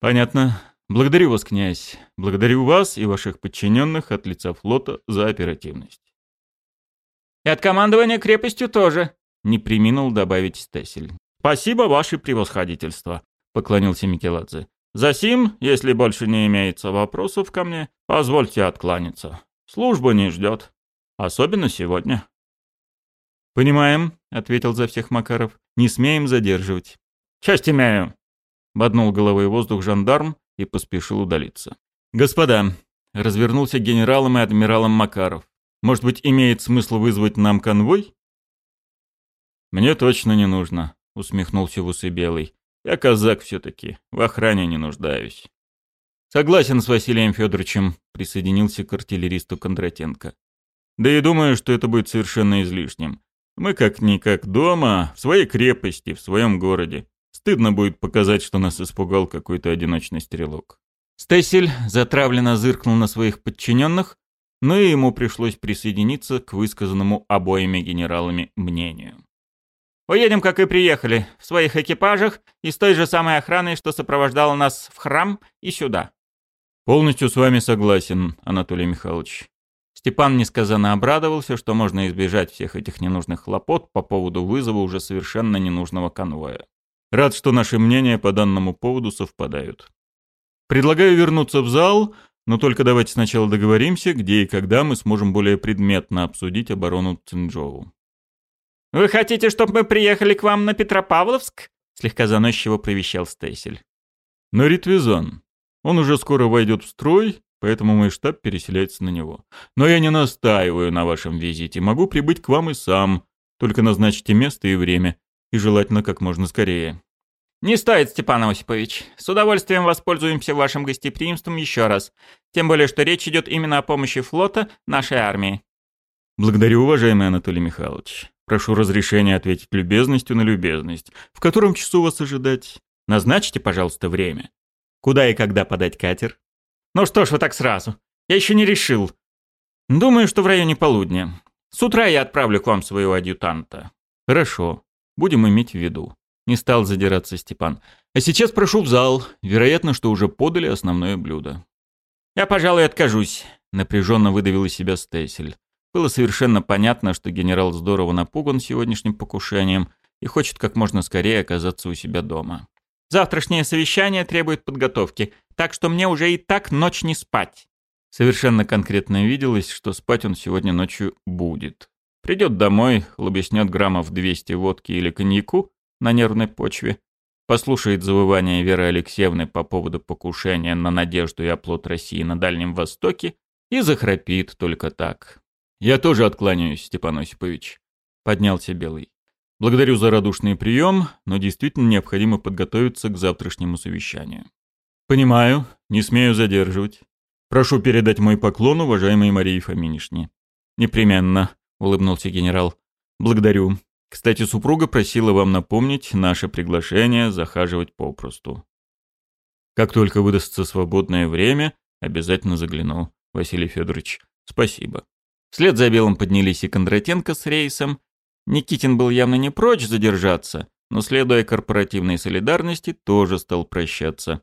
«Понятно», Благодарю вас, князь. Благодарю вас и ваших подчиненных от лица флота за оперативность. И от командования крепостью тоже, не приминул добавить Стесель. Спасибо, ваше превосходительство, поклонился Микеладзе. За сим, если больше не имеется вопросов ко мне, позвольте откланяться. Служба не ждет. Особенно сегодня. «Понимаем», — ответил за всех Макаров. «Не смеем задерживать». «Честь имею», — боднул головой воздух жандарм и поспешил удалиться. «Господа!» — развернулся генералом и адмиралом Макаров. «Может быть, имеет смысл вызвать нам конвой?» «Мне точно не нужно», — усмехнулся в усы Белый. «Я казак все-таки, в охране не нуждаюсь». «Согласен с Василием Федоровичем», — присоединился к артиллеристу Кондратенко. «Да и думаю, что это будет совершенно излишним. Мы как-никак дома, в своей крепости, в своем городе. Стыдно будет показать, что нас испугал какой-то одиночный стрелок. Стессель затравленно зыркнул на своих подчиненных, но и ему пришлось присоединиться к высказанному обоими генералами мнению. «Уедем, как и приехали, в своих экипажах и с той же самой охраной, что сопровождала нас в храм и сюда». «Полностью с вами согласен, Анатолий Михайлович». Степан несказанно обрадовался, что можно избежать всех этих ненужных хлопот по поводу вызова уже совершенно ненужного конвоя. Рад, что наши мнения по данному поводу совпадают. Предлагаю вернуться в зал, но только давайте сначала договоримся, где и когда мы сможем более предметно обсудить оборону Цинджоу. «Вы хотите, чтобы мы приехали к вам на Петропавловск?» — слегка заносчиво провещал Стейсель. Но Ритвизон, Он уже скоро войдет в строй, поэтому мой штаб переселяется на него. Но я не настаиваю на вашем визите, могу прибыть к вам и сам. Только назначьте место и время, и желательно как можно скорее». «Не стоит, Степан Осипович. С удовольствием воспользуемся вашим гостеприимством еще раз. Тем более, что речь идет именно о помощи флота нашей армии». «Благодарю, уважаемый Анатолий Михайлович. Прошу разрешения ответить любезностью на любезность. В котором часу вас ожидать? Назначьте, пожалуйста, время. Куда и когда подать катер?» «Ну что ж вы так сразу? Я еще не решил. Думаю, что в районе полудня. С утра я отправлю к вам своего адъютанта». «Хорошо. Будем иметь в виду». Не стал задираться Степан. А сейчас прошу в зал. Вероятно, что уже подали основное блюдо. Я, пожалуй, откажусь. Напряженно выдавил из себя Стейсель. Было совершенно понятно, что генерал здорово напуган сегодняшним покушением и хочет как можно скорее оказаться у себя дома. Завтрашнее совещание требует подготовки, так что мне уже и так ночь не спать. Совершенно конкретно виделось, что спать он сегодня ночью будет. Придет домой, лобеснет граммов 200 водки или коньяку на нервной почве, послушает завывания Веры Алексеевны по поводу покушения на надежду и оплот России на Дальнем Востоке и захрапит только так. «Я тоже откланяюсь, Степан Осипович», — поднялся Белый. «Благодарю за радушный прием, но действительно необходимо подготовиться к завтрашнему совещанию». «Понимаю, не смею задерживать. Прошу передать мой поклон уважаемой Марии Фоминишне». «Непременно», — улыбнулся генерал. «Благодарю. Кстати, супруга просила вам напомнить наше приглашение захаживать попросту. Как только выдастся свободное время, обязательно загляну, Василий Федорович. Спасибо. Вслед за Белым поднялись и Кондратенко с рейсом. Никитин был явно не прочь задержаться, но, следуя корпоративной солидарности, тоже стал прощаться.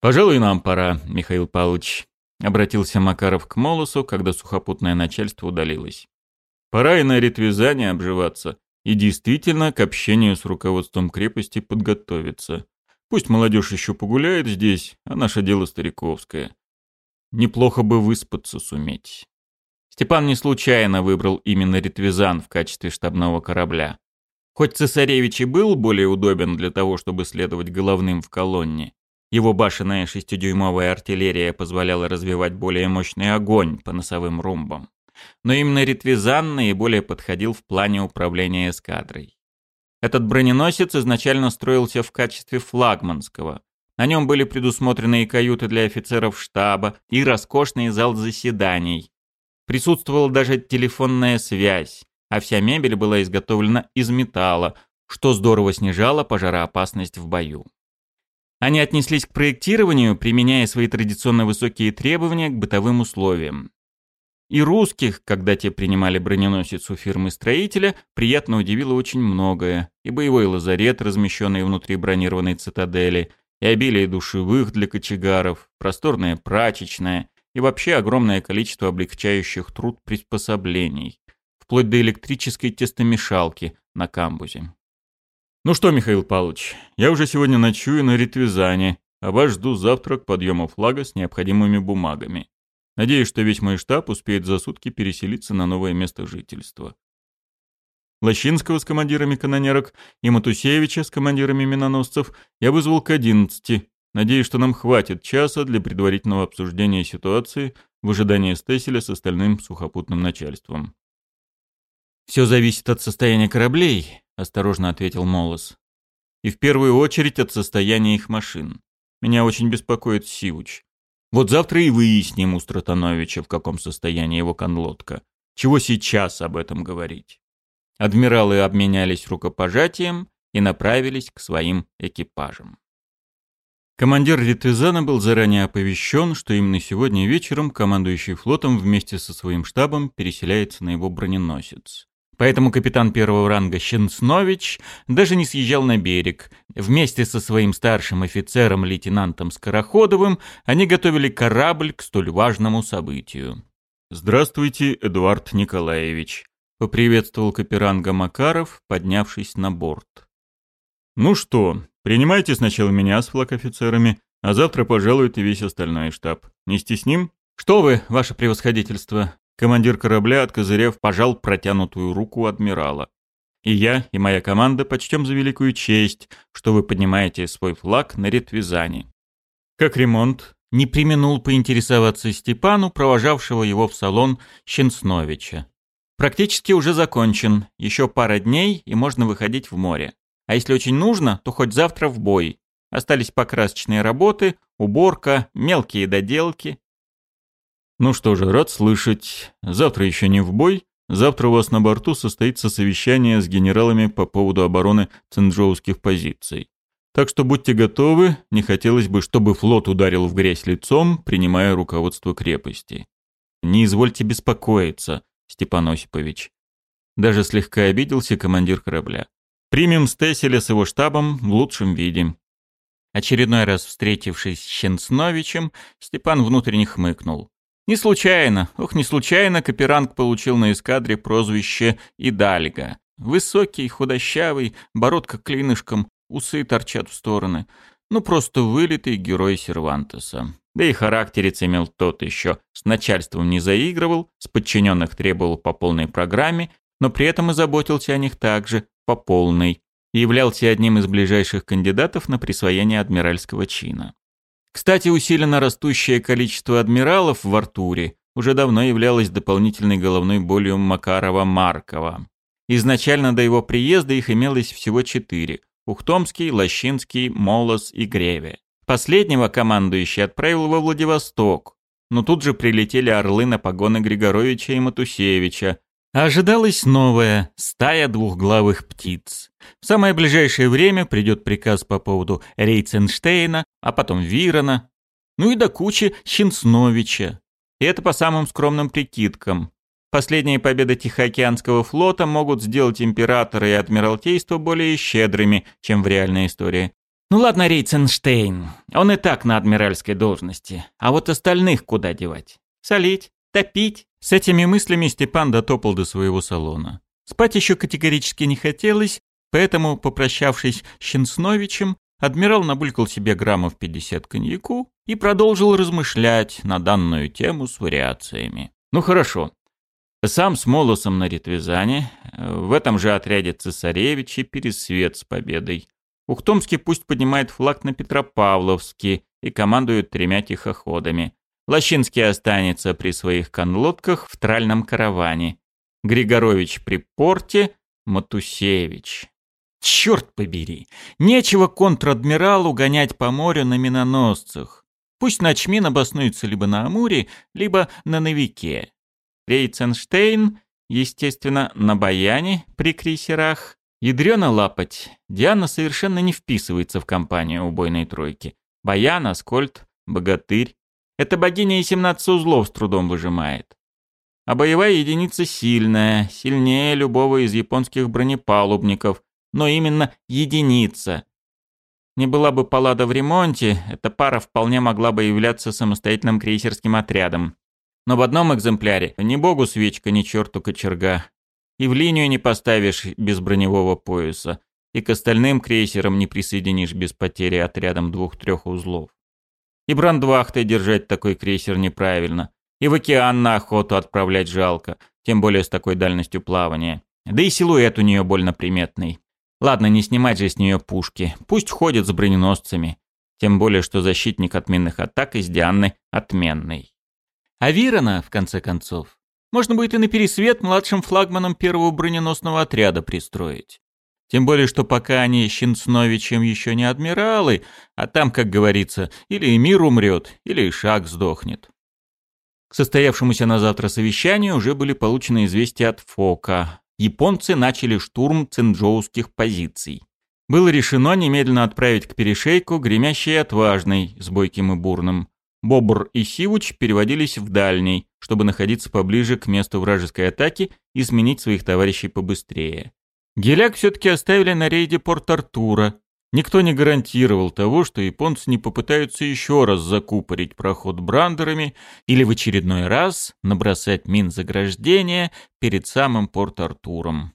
«Пожалуй, нам пора, Михаил Павлович», — обратился Макаров к Молосу, когда сухопутное начальство удалилось. Пора и на ретвизане обживаться. И действительно к общению с руководством крепости подготовиться. Пусть молодежь еще погуляет здесь, а наше дело стариковское. Неплохо бы выспаться суметь. Степан не случайно выбрал именно ретвизан в качестве штабного корабля. Хоть цесаревич и был более удобен для того, чтобы следовать головным в колонне, его башенная шестидюймовая артиллерия позволяла развивать более мощный огонь по носовым румбам но именно Ритвизан наиболее подходил в плане управления эскадрой. Этот броненосец изначально строился в качестве флагманского. На нем были предусмотрены и каюты для офицеров штаба, и роскошный зал заседаний. Присутствовала даже телефонная связь, а вся мебель была изготовлена из металла, что здорово снижало пожароопасность в бою. Они отнеслись к проектированию, применяя свои традиционно высокие требования к бытовым условиям. И русских, когда те принимали броненосец у фирмы-строителя, приятно удивило очень многое. И боевой лазарет, размещенный внутри бронированной цитадели, и обилие душевых для кочегаров, просторная прачечная и вообще огромное количество облегчающих труд приспособлений, вплоть до электрической тестомешалки на камбузе. «Ну что, Михаил Павлович, я уже сегодня ночую на Ритвизане, а вас жду завтра к подъему флага с необходимыми бумагами. Надеюсь, что весь мой штаб успеет за сутки переселиться на новое место жительства. Лощинского с командирами канонерок и Матусевича с командирами миноносцев я вызвал к 11. Надеюсь, что нам хватит часа для предварительного обсуждения ситуации в ожидании Стеселя с остальным сухопутным начальством. «Все зависит от состояния кораблей», — осторожно ответил Молос. «И в первую очередь от состояния их машин. Меня очень беспокоит Сивуч. Вот завтра и выясним у Стратановича, в каком состоянии его конлодка. Чего сейчас об этом говорить? Адмиралы обменялись рукопожатием и направились к своим экипажам. Командир Ритвизана был заранее оповещен, что именно сегодня вечером командующий флотом вместе со своим штабом переселяется на его броненосец. Поэтому капитан первого ранга Щенснович даже не съезжал на берег. Вместе со своим старшим офицером лейтенантом Скороходовым они готовили корабль к столь важному событию. «Здравствуйте, Эдуард Николаевич», — поприветствовал Каперанга Макаров, поднявшись на борт. «Ну что, принимайте сначала меня с флаг офицерами, а завтра пожалует и весь остальной штаб. Не стесним?» «Что вы, ваше превосходительство!» Командир корабля, откозырев, пожал протянутую руку адмирала. И я, и моя команда почтем за великую честь, что вы поднимаете свой флаг на Ретвизане. Как ремонт, не применул поинтересоваться Степану, провожавшего его в салон Щенсновича. Практически уже закончен, еще пара дней и можно выходить в море. А если очень нужно, то хоть завтра в бой. Остались покрасочные работы, уборка, мелкие доделки. Ну что же, рад слышать. Завтра еще не в бой. Завтра у вас на борту состоится совещание с генералами по поводу обороны цинджоуских позиций. Так что будьте готовы, не хотелось бы, чтобы флот ударил в грязь лицом, принимая руководство крепости. Не извольте беспокоиться, Степан Осипович. Даже слегка обиделся командир корабля. Примем Стеселя с его штабом в лучшем виде. Очередной раз встретившись с Щенсновичем, Степан внутренне хмыкнул. Не случайно, ох, не случайно Каперанг получил на эскадре прозвище «Идальга». Высокий, худощавый, бородка клинышком, усы торчат в стороны. Ну, просто вылитый герой Сервантеса. Да и характерец имел тот еще. С начальством не заигрывал, с подчиненных требовал по полной программе, но при этом и заботился о них также по полной. И являлся одним из ближайших кандидатов на присвоение адмиральского чина. Кстати, усиленно растущее количество адмиралов в Артуре уже давно являлось дополнительной головной болью Макарова-Маркова. Изначально до его приезда их имелось всего четыре – Ухтомский, Лощинский, Молос и Греве. Последнего командующий отправил во Владивосток, но тут же прилетели орлы на погоны Григоровича и Матусевича, Ожидалось новое – стая двухглавых птиц. В самое ближайшее время придет приказ по поводу Рейценштейна, а потом Вирона, ну и до кучи Щенсновича. И это по самым скромным прикидкам. Последние победы Тихоокеанского флота могут сделать императора и адмиралтейство более щедрыми, чем в реальной истории. Ну ладно, Рейценштейн, он и так на адмиральской должности, а вот остальных куда девать? Солить? Топить. С этими мыслями Степан дотопал до своего салона. Спать еще категорически не хотелось, поэтому, попрощавшись с Щенсновичем, адмирал набулькал себе граммов 50 коньяку и продолжил размышлять на данную тему с вариациями. Ну хорошо. Сам с Молосом на Ретвизане, в этом же отряде цесаревич и Пересвет с победой. Ухтомский пусть поднимает флаг на Петропавловске и командует тремя тихоходами. Лощинский останется при своих конлодках в тральном караване. Григорович при порте, Матусевич. Черт побери! Нечего контр-адмиралу гонять по морю на миноносцах. Пусть начмин обоснуется либо на Амуре, либо на Новике. Рейценштейн, естественно, на Баяне при крейсерах. Ядрёна лапать. Диана совершенно не вписывается в компанию убойной тройки. Баян, Аскольд, Богатырь, эта богиня и 17 узлов с трудом выжимает. А боевая единица сильная, сильнее любого из японских бронепалубников, но именно единица. Не была бы палада в ремонте, эта пара вполне могла бы являться самостоятельным крейсерским отрядом. Но в одном экземпляре ни богу свечка, ни черту кочерга. И в линию не поставишь без броневого пояса, и к остальным крейсерам не присоединишь без потери отрядом двух-трех узлов. И брандвахтой держать такой крейсер неправильно. И в океан на охоту отправлять жалко, тем более с такой дальностью плавания. Да и силуэт у нее больно приметный. Ладно, не снимать же с нее пушки. Пусть ходит с броненосцами. Тем более, что защитник от минных атак из Дианы отменный. А Вирона, в конце концов, можно будет и на пересвет младшим флагманом первого броненосного отряда пристроить. Тем более, что пока они Щенцновичем еще не адмиралы, а там, как говорится, или мир умрет, или шаг сдохнет. К состоявшемуся на завтра совещанию уже были получены известия от Фока. Японцы начали штурм цинджоуских позиций. Было решено немедленно отправить к перешейку гремящий отважный с бойким и бурным. Бобр и Сивуч переводились в дальний, чтобы находиться поближе к месту вражеской атаки и сменить своих товарищей побыстрее. Геляк все-таки оставили на рейде Порт-Артура. Никто не гарантировал того, что японцы не попытаются еще раз закупорить проход брандерами или в очередной раз набросать мин заграждения перед самым Порт-Артуром.